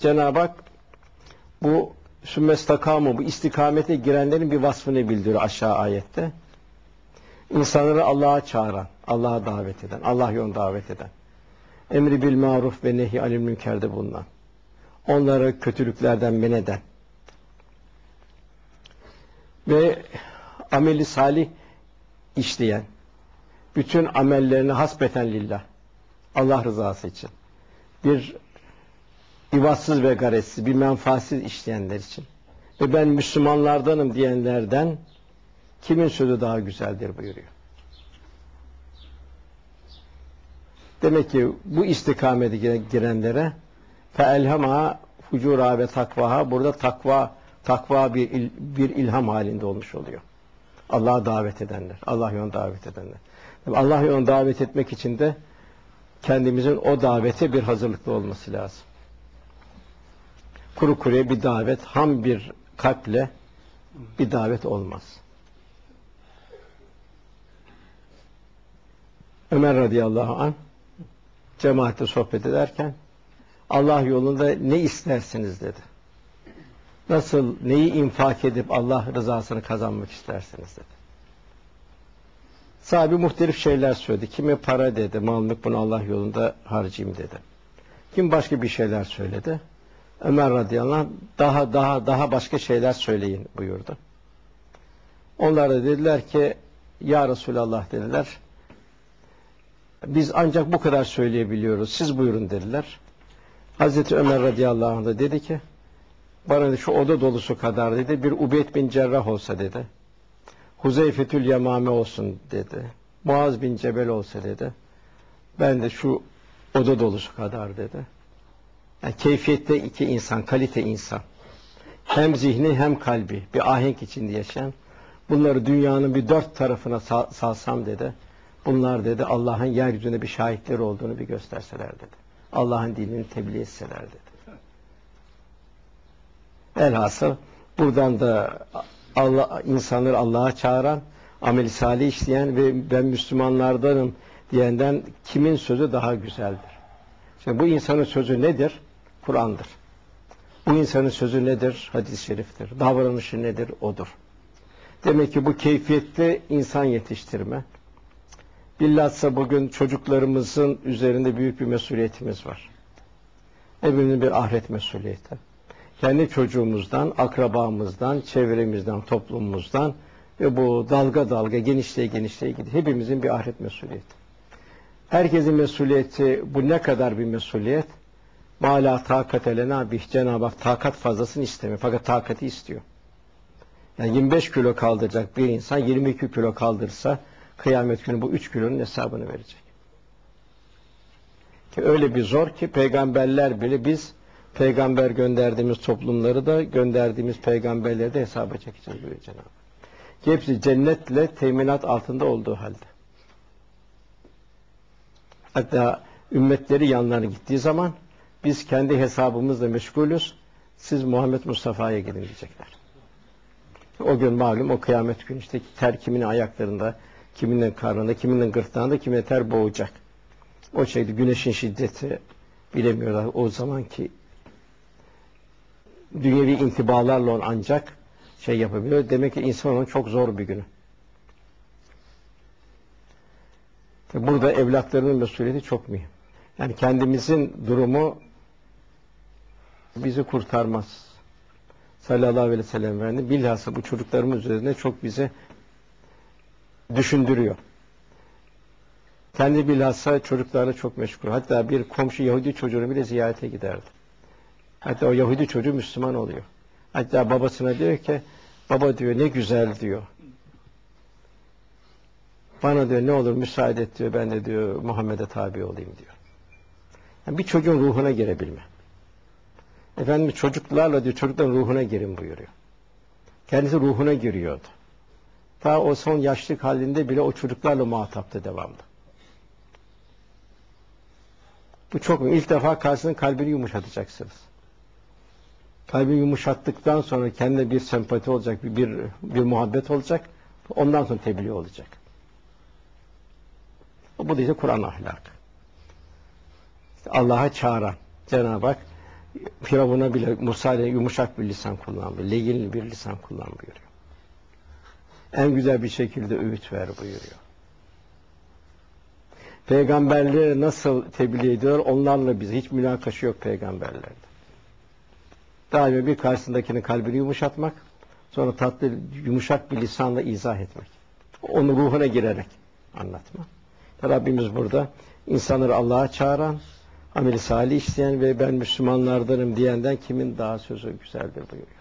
Cenab-ı Hak bu sümmestakamı, bu istikamete girenlerin bir vasfını bildiriyor aşağı ayette. İnsanları Allah'a çağıran, Allah'a davet eden, Allah yoluna davet eden, emri bil maruf ve nehi anil münkerde bulunan, onları kötülüklerden men eden ve ameli salih işleyen, bütün amellerini hasbeten lillah, Allah rızası için, bir ivatsız ve garetsiz, bir menfaatsiz işleyenler için ve ben Müslümanlardanım diyenlerden kimin sözü daha güzeldir buyuruyor. Demek ki bu istikamete girenlere feelhama fucura ve takvaha burada takva takva bir il, bir ilham halinde olmuş oluyor. Allah'a davet edenler, Allah yoluna davet edenler. Allah yoluna davet etmek için de kendimizin o davete bir hazırlıklı olması lazım. Kuru kuruya bir davet, ham bir kalple bir davet olmaz. Ömer radıyallahu an cemaatle sohbet ederken Allah yolunda ne istersiniz dedi. Nasıl neyi infak edip Allah rızasını kazanmak istersiniz dedi. Sahibi muhtelif şeyler söyledi. Kimi para dedi, mal bunu Allah yolunda harcayayım dedi. Kim başka bir şeyler söyledi. Ömer radıyallahu anh daha daha daha başka şeyler söyleyin buyurdu. Onlar da dediler ki ya Resulallah dediler. Biz ancak bu kadar söyleyebiliyoruz. Siz buyurun dediler. Hazreti Ömer radıyallahu anh da dedi ki bana şu oda dolusu kadar dedi bir Ubeyd bin Cerrah olsa dedi. Huzeyfetül Yemame olsun dedi. Muaz bin Cebel olsa dedi. Ben de şu oda dolusu kadar dedi. Yani keyfiyette iki insan, kalite insan. Hem zihni hem kalbi bir ahenk içinde yaşayan. Bunları dünyanın bir dört tarafına salsam dedi. Bunlar dedi Allah'ın yeryüzünde bir şahitleri olduğunu bir gösterseler dedi. Allah'ın dinini tebliğ etseler dedi. Elhasıl buradan da Allah insanları Allah'a çağıran, amel salih işleyen ve ben Müslümanlardanım diyenden kimin sözü daha güzeldir? Şimdi bu insanın sözü nedir? Kur'an'dır. Bu insanın sözü nedir? Hadis-i şeriftir. Davranışı nedir? Odur. Demek ki bu keyfiyette insan yetiştirme. Bilhassa bugün çocuklarımızın üzerinde büyük bir mesuliyetimiz var. Hepimizin bir ahiret mesuliyeti. Kendi çocuğumuzdan, akrabamızdan, çevremizden, toplumumuzdan ve bu dalga dalga genişleye genişleye gidiyor. Hepimizin bir ahiret mesuliyeti. Herkesin mesuliyeti bu ne kadar bir mesuliyet? Mala takat elena bih. Cenab-ı Hak takat fazlasını istemiyor. Fakat takati istiyor. Yani 25 kilo kaldıracak bir insan 22 kilo kaldırsa kıyamet günü bu 3 kilonun hesabını verecek. Ki öyle bir zor ki peygamberler bile biz peygamber gönderdiğimiz toplumları da gönderdiğimiz peygamberleri de hesaba çekeceğiz buyuruyor Cenab-ı Hak. Hepsi cennetle teminat altında olduğu halde. Hatta ümmetleri yanlarına gittiği zaman biz kendi hesabımızla meşgulüz. Siz Muhammed Mustafa'ya gidin diyecekler. O gün malum o kıyamet günü işte ter kiminin ayaklarında, kiminin karnında, kiminin gırtlağında, kimine ter boğacak. O şekilde güneşin şiddeti bilemiyorlar o zamanki dünyevi intibalarla on ancak şey yapabiliyor. Demek ki insanın çok zor bir günü. Burada evlatlarının mesuliyeti çok mühim. Yani kendimizin durumu bizi kurtarmaz. Sallallahu aleyhi ve sellem Efendimiz bilhassa bu çocuklarımız üzerinde çok bizi düşündürüyor. Kendi bilhassa çocuklarla çok meşgul. Hatta bir komşu Yahudi çocuğunu bile ziyarete giderdi. Hatta o Yahudi çocuğu Müslüman oluyor. Hatta babasına diyor ki baba diyor ne güzel diyor. Bana diyor ne olur müsaade et diyor ben de diyor Muhammed'e tabi olayım diyor. Yani bir çocuğun ruhuna girebilme. Efendim çocuklarla diyor çocukların ruhuna girin buyuruyor. Kendisi ruhuna giriyordu. Ta o son yaşlık halinde bile o çocuklarla muhataptı devamlı. Bu çok mühim. İlk defa karşısının kalbini yumuşatacaksınız. Kalbini yumuşattıktan sonra kendine bir sempati olacak, bir, bir, bir muhabbet olacak. Ondan sonra tebliğ olacak. Bu da işte Kur'an ahlakı. İşte Allah'a çağıran Cenab-ı Hak Firavun'a bile Musa ile yumuşak bir lisan kullan buyuruyor. Leyin bir lisan kullan buyuruyor. En güzel bir şekilde öğüt ver buyuruyor. Peygamberleri nasıl tebliğ ediyor? Onlarla bize hiç münakaşa yok peygamberlerde. Daima bir karşısındakinin kalbini yumuşatmak, sonra tatlı, yumuşak bir lisanla izah etmek. Onun ruhuna girerek anlatma. Rabbimiz burada insanları Allah'a çağıran, ameli salih işleyen ve ben Müslümanlardanım diyenden kimin daha sözü güzeldir buyuruyor.